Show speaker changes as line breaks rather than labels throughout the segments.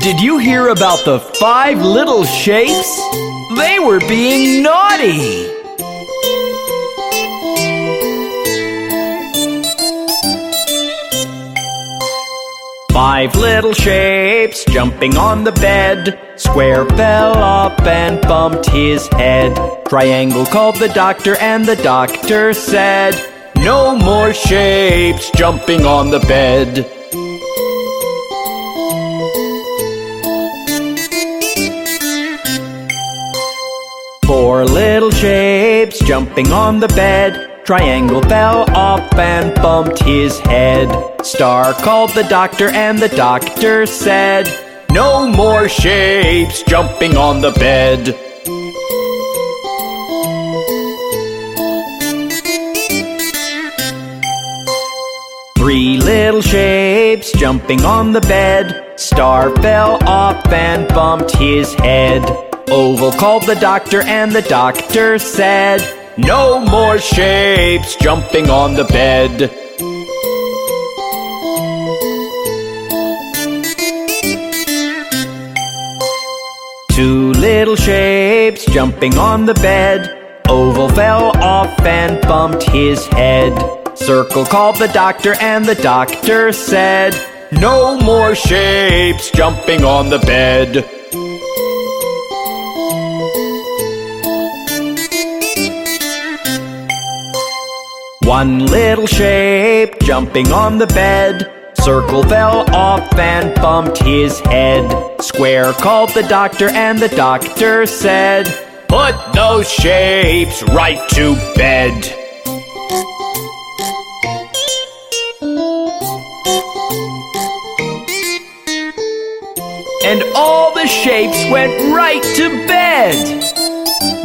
Did you hear about the five little shapes? They were being naughty. Five little shapes jumping on the bed. Square fell up and bumped his head. Triangle called the doctor, and the doctor said, No more shapes jumping on the bed. Shapes jumping on the bed. Triangle fell off and bumped his head. Star called the doctor, and the doctor said, No more shapes jumping on the bed. Three little shapes jumping on the bed. Star fell off and bumped his head. Oval called the doctor, and the doctor said, No more shapes jumping on the bed. Two little shapes jumping on the bed. Oval fell off and bumped his head. Circle called the doctor, and the doctor said, No more shapes jumping on the bed. One little shape jumping on the bed. Circle fell off and bumped his head. Square called the doctor, and the doctor said, Put those shapes right to bed. And all the shapes went right to bed.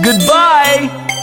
Goodbye.